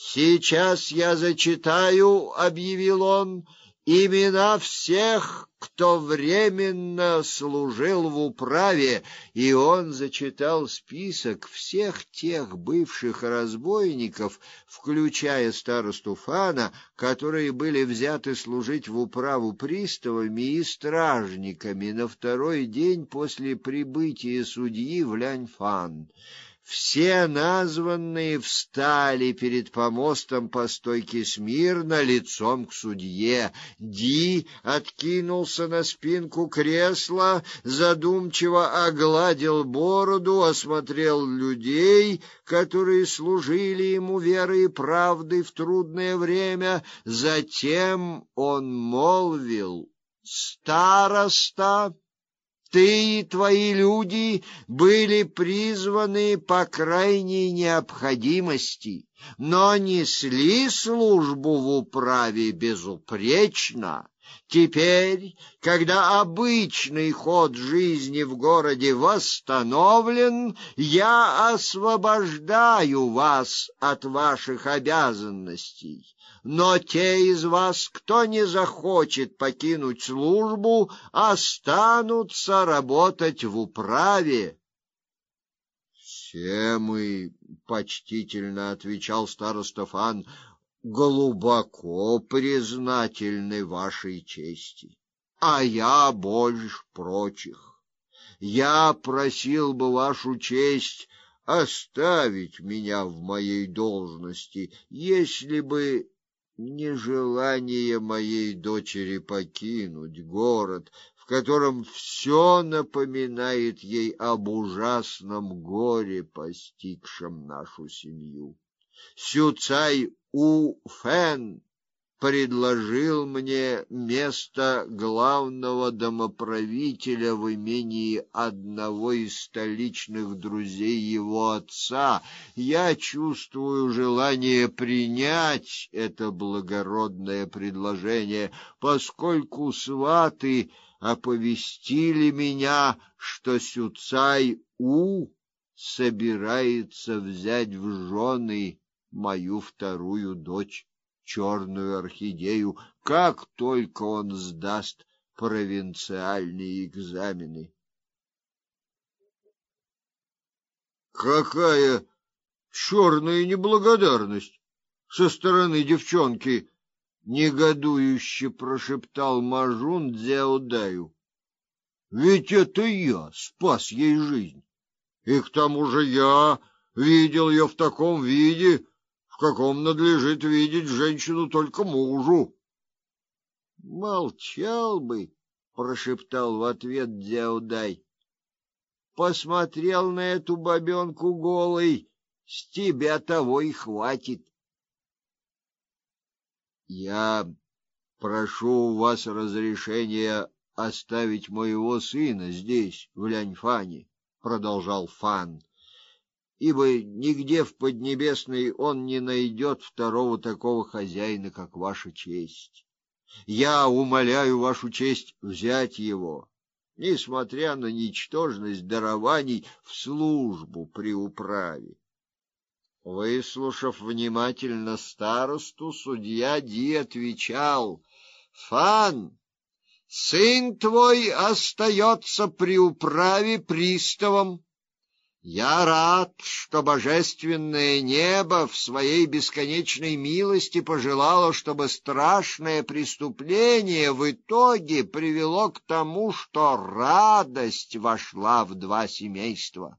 Сейчас я зачитаю, объявил он, имена всех, кто временно служил в управе, и он зачитал список всех тех бывших разбойников, включая старосту Фана, которые были взяты служить в управу приставами и стражниками на второй день после прибытия судьи в Ляньфан. Все названные встали перед помостом по стойке смирно, лицом к судье. Ди откинулся на спинку кресла, задумчиво огладил бороду, осмотрел людей, которые служили ему верой и правдой в трудное время. Затем он молвил: "Староста, ты и твои люди были призваны по крайней необходимости, но несли службу в управе безупречно. Теперь, когда обычный ход жизни в городе восстановлен, я освобождаю вас от ваших обязанностей. Но те из вас, кто не захочет покинуть службу, останутся работать в управе. Все мы, почтительно отвечал староста Фан, глубоко признательны вашей чести, а я больше прочих. Я просил бы вашу честь оставить меня в моей должности, если бы нежелание моей дочери покинуть город, в котором все напоминает ей об ужасном горе, постигшем нашу семью. Сюцай У Фэн предложил мне место главного домоправителя в имении одного из столичных друзей его отца. Я чувствую желание принять это благородное предложение, поскольку сваты оповестили меня, что Сюцай У собирается взять в жены мою вторую дочь черную орхидею, как только он сдаст провинциальные экзамены. Какая черная неблагодарность со стороны девчонки, негодующе прошептал Мажун Дзяудаю. Ведь это я спас ей жизнь. И к тому же я видел ее в таком виде, в каком надлежит видеть женщину только мужу. Молчал бы, прошептал в ответ Дзяудай. Посмотрел на эту бабенку голой, с тебя того и хватит. Я прошу у вас разрешения оставить моего сына здесь, в Ляньфане, продолжал Фан ибо нигде в Поднебесной он не найдет второго такого хозяина, как ваша честь. Я умоляю вашу честь взять его, несмотря на ничтожность дарований в службу при управе. Выслушав внимательно старосту, судья Ди отвечал: "Фан, сын твой остается при управе приставом я рад, что божественное небо в своей бесконечной милости пожелало, чтобы страшное преступление в итоге привело к тому, что радость вошла в два семейства.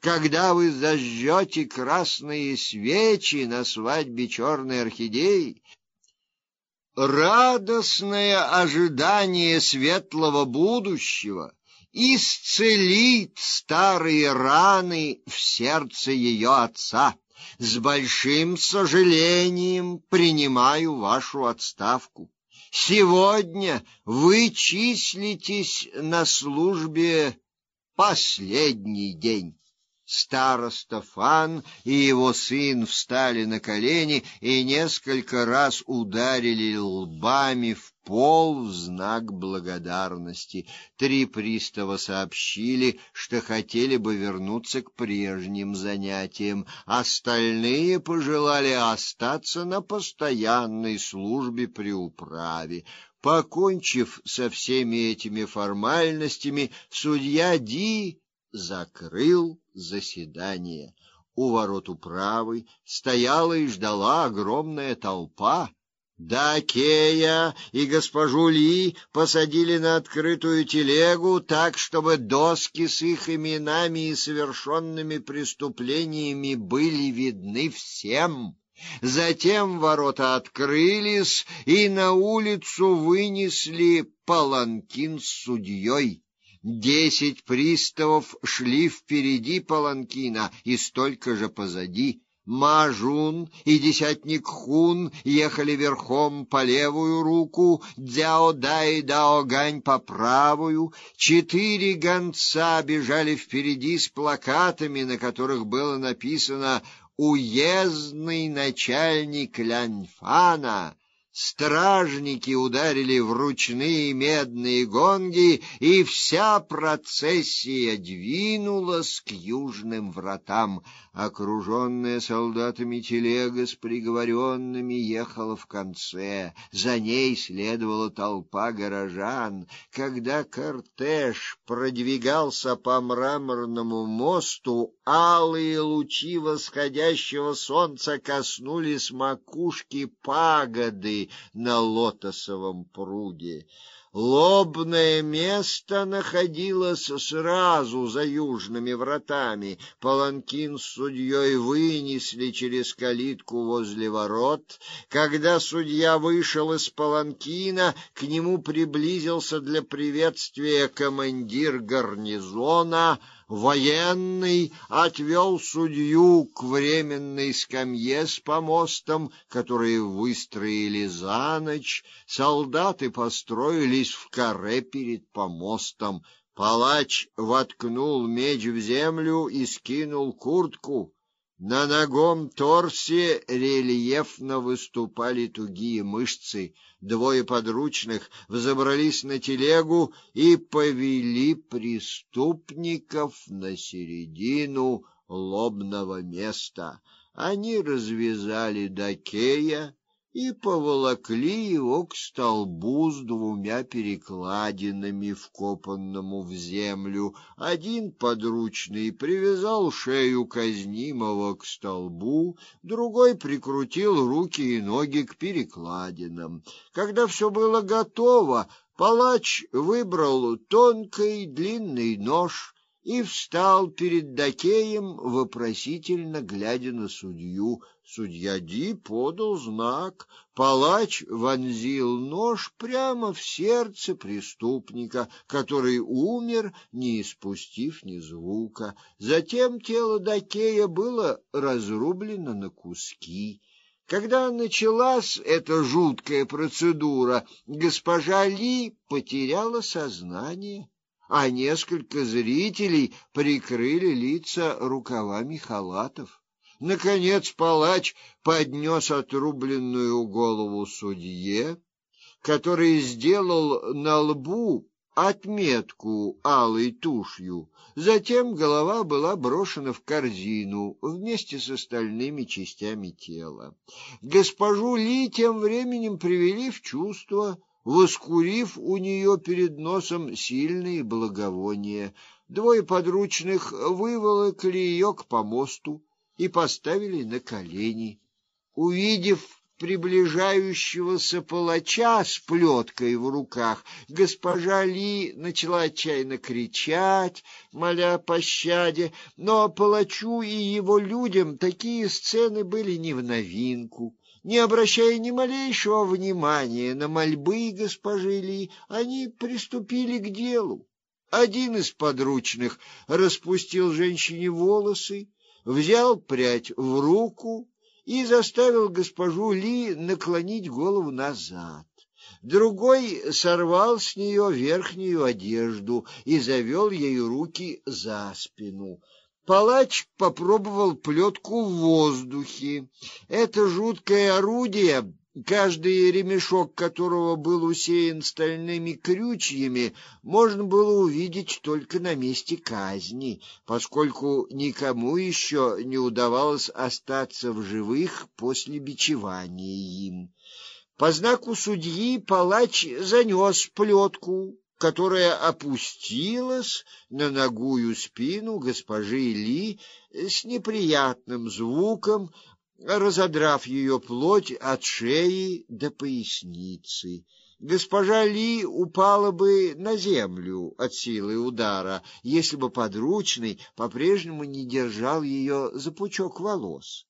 Когда вы зажжете красные свечи на свадьбе черной орхидеи, радостное ожидание светлого будущего исцелит старые раны в сердце ее отца. С большим сожалением принимаю вашу отставку. Сегодня вы числитесь на службе последний день. Староста Фан и его сын встали на колени и несколько раз ударили лбами в пол в знак благодарности. Три пристава сообщили, что хотели бы вернуться к прежним занятиям. Остальные пожелали остаться на постоянной службе при управе. Покончив со всеми этими формальностями, судья Ди закрыл заседание. У ворот управы стояла и ждала огромная толпа. Дакея и госпожу Ли посадили на открытую телегу так, чтобы доски с их именами и совершенными преступлениями были видны всем. Затем ворота открылись, и на улицу вынесли паланкин с судьей. Десять приставов шли впереди паланкина и столько же позади. Мажун и десятник Хун ехали верхом по левую руку, Дзяо Дай и по правую. Четыре гонца бежали впереди с плакатами, на которых было написано «Уездный начальник Ляньфана». Стражники ударили в ручные медные гонги, и вся процессия двинулась к южным вратам. Окруженная солдатами телега с приговоренными ехала в конце. За ней следовала толпа горожан. Когда кортеж продвигался по мраморному мосту, алые лучи восходящего солнца коснулись макушки пагоды на лотосовом пруде. Лобное место находилось сразу за южными вратами. Паланкин с судьей вынесли через калитку возле ворот. Когда судья вышел из паланкина, к нему приблизился для приветствия командир гарнизона Военный отвел судью к временной скамье с помостом, которые выстроили за ночь. Солдаты построились в каре перед помостом. Палач воткнул меч в землю и скинул куртку. На ногом торсе рельефно выступали тугие мышцы. Двое подручных взобрались на телегу и повели преступников на середину лобного места. Они развязали Дакея и поволокли его к столбу с двумя перекладинами, вкопанному в землю. Один подручный привязал шею казнимого к столбу, другой прикрутил руки и ноги к перекладинам. Когда все было готово, палач выбрал тонкий длинный нож и встал перед Дакеем, вопросительно глядя на судью. Судья Ди подал знак. Палач вонзил нож прямо в сердце преступника, который умер, не испустив ни звука. Затем тело Дакея было разрублено на куски. Когда началась эта жуткая процедура, госпожа Ли потеряла сознание а несколько зрителей прикрыли лица рукавами халатов. Наконец палач поднес отрубленную голову судье, который сделал на лбу отметку алой тушью. Затем голова была брошена в корзину вместе с остальными частями тела. Госпожу Ли тем временем привели в чувство воскурив у нее перед носом сильные благовония. Двое подручных выволокли ее к помосту и поставили на колени. Увидев приближающегося палача с плеткой в руках, госпожа Ли начала отчаянно кричать, моля о пощаде, но палачу и его людям такие сцены были не в новинку. Не обращая ни малейшего внимания на мольбы госпожи Ли, они приступили к делу. Один из подручных распустил женщине волосы, взял прядь в руку и заставил госпожу Ли наклонить голову назад. Другой сорвал с нее верхнюю одежду и завел ей руки за спину. Палач попробовал плетку в воздухе. Это жуткое орудие каждый ремешок которого был усеян стальными крючьями, можно было увидеть только на месте казни, поскольку никому еще не удавалось остаться в живых после бичевания им. По знаку судьи палач занес плетку, которая опустилась на ногую спину госпожи Ли с неприятным звуком, разодрав ее плоть от шеи до поясницы. Госпожа Ли упала бы на землю от силы удара, если бы подручный по-прежнему не держал ее за пучок волос.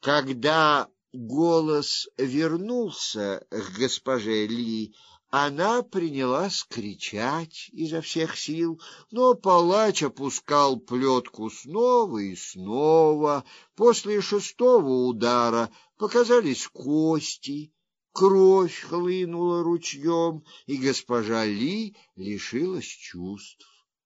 Когда голос вернулся к госпоже Ли, она принялась кричать изо всех сил, но палач опускал плетку снова и снова. После шестого удара показались кости, кровь хлынула ручьем, и госпожа Ли лишилась чувств.